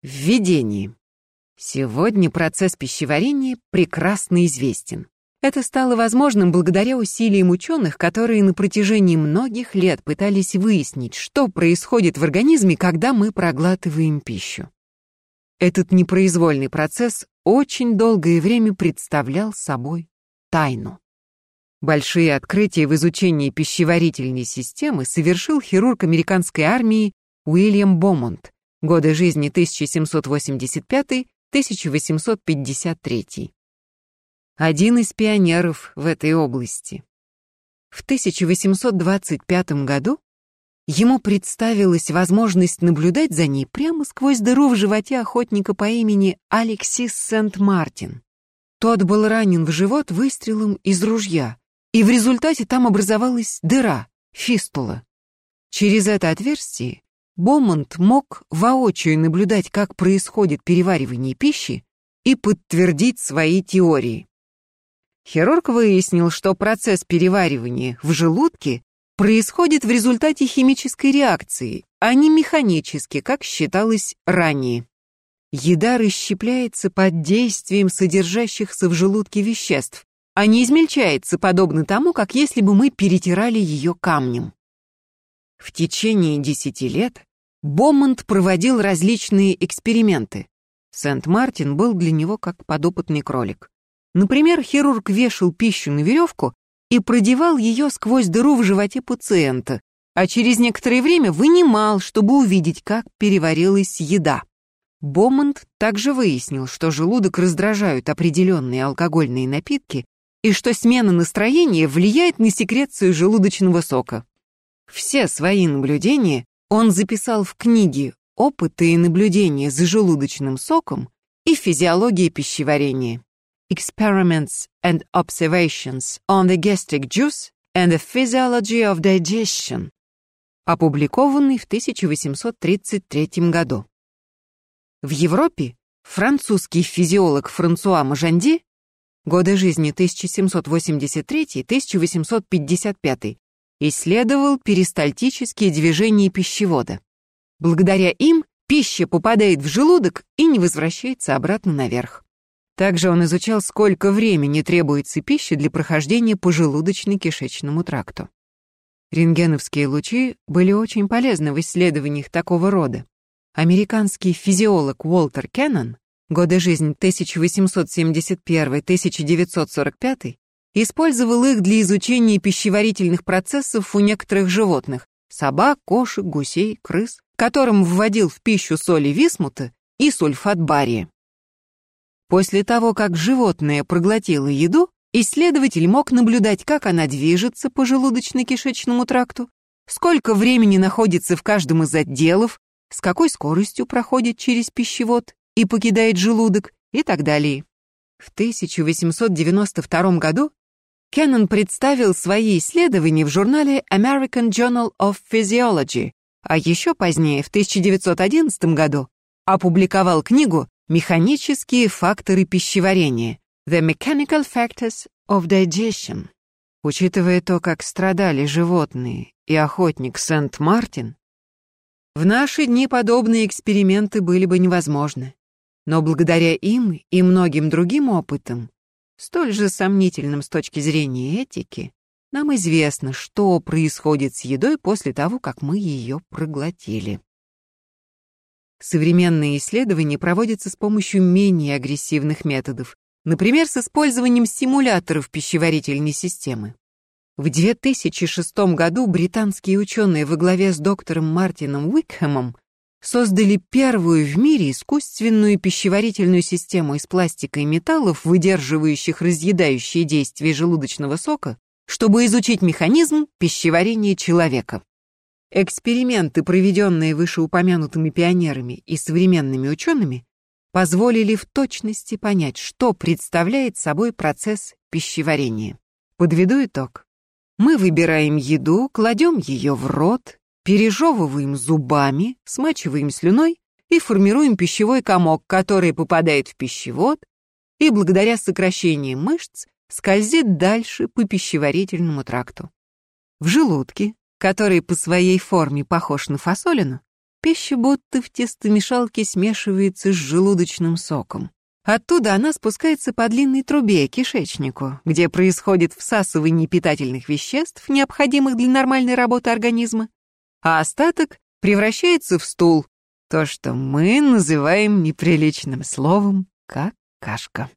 Введение. Сегодня процесс пищеварения прекрасно известен. Это стало возможным благодаря усилиям ученых, которые на протяжении многих лет пытались выяснить, что происходит в организме, когда мы проглатываем пищу. Этот непроизвольный процесс очень долгое время представлял собой тайну. Большие открытия в изучении пищеварительной системы совершил хирург американской армии Уильям Бомонт, годы жизни 1785-1853. Один из пионеров в этой области. В 1825 году ему представилась возможность наблюдать за ней прямо сквозь дыру в животе охотника по имени Алексис Сент-Мартин. Тот был ранен в живот выстрелом из ружья, и в результате там образовалась дыра, фистула. Через это отверстие Бомонд мог воочию наблюдать, как происходит переваривание пищи, и подтвердить свои теории. Хирург выяснил, что процесс переваривания в желудке происходит в результате химической реакции, а не механически, как считалось ранее. Еда расщепляется под действием содержащихся в желудке веществ, а не измельчается, подобно тому, как если бы мы перетирали ее камнем. В течение десяти лет Бомонд проводил различные эксперименты. Сент-Мартин был для него как подопытный кролик. Например, хирург вешал пищу на веревку и продевал ее сквозь дыру в животе пациента, а через некоторое время вынимал, чтобы увидеть, как переварилась еда. Бомонд также выяснил, что желудок раздражают определенные алкогольные напитки и что смена настроения влияет на секрецию желудочного сока. Все свои наблюдения он записал в книге «Опыты и наблюдения за желудочным соком» и «Физиология пищеварения» Experiments and Observations on the Gastric Juice and the Physiology of Digestion, опубликованный в 1833 году. В Европе французский физиолог Франсуа Мажанди, годы жизни 1783-1855, исследовал перистальтические движения пищевода. Благодаря им пища попадает в желудок и не возвращается обратно наверх. Также он изучал, сколько времени требуется пищи для прохождения по желудочно-кишечному тракту. Рентгеновские лучи были очень полезны в исследованиях такого рода. Американский физиолог Уолтер Кеннон, годы жизни 1871-1945, Использовал их для изучения пищеварительных процессов у некоторых животных – собак, кошек, гусей, крыс, которым вводил в пищу соли висмута и сульфат бария. После того, как животное проглотило еду, исследователь мог наблюдать, как она движется по желудочно-кишечному тракту, сколько времени находится в каждом из отделов, с какой скоростью проходит через пищевод и покидает желудок и так далее. В 1892 году Кеннон представил свои исследования в журнале American Journal of Physiology, а еще позднее, в 1911 году, опубликовал книгу «Механические факторы пищеварения» The Mechanical Factors of Digestion. Учитывая то, как страдали животные и охотник Сент-Мартин, в наши дни подобные эксперименты были бы невозможны. Но благодаря им и многим другим опытам столь же сомнительным с точки зрения этики, нам известно, что происходит с едой после того, как мы ее проглотили. Современные исследования проводятся с помощью менее агрессивных методов, например, с использованием симуляторов пищеварительной системы. В 2006 году британские ученые во главе с доктором Мартином Уикхэмом создали первую в мире искусственную пищеварительную систему из пластика и металлов, выдерживающих разъедающие действия желудочного сока, чтобы изучить механизм пищеварения человека. Эксперименты, проведенные вышеупомянутыми пионерами и современными учеными, позволили в точности понять, что представляет собой процесс пищеварения. Подведу итог. Мы выбираем еду, кладем ее в рот, Пережевываем зубами, смачиваем слюной и формируем пищевой комок, который попадает в пищевод и благодаря сокращению мышц скользит дальше по пищеварительному тракту. В желудке, который по своей форме похож на фасолину, пища будто в тестомешалке смешивается с желудочным соком. Оттуда она спускается по длинной трубе кишечнику, где происходит всасывание питательных веществ, необходимых для нормальной работы организма, а остаток превращается в стул, то, что мы называем неприличным словом какашка.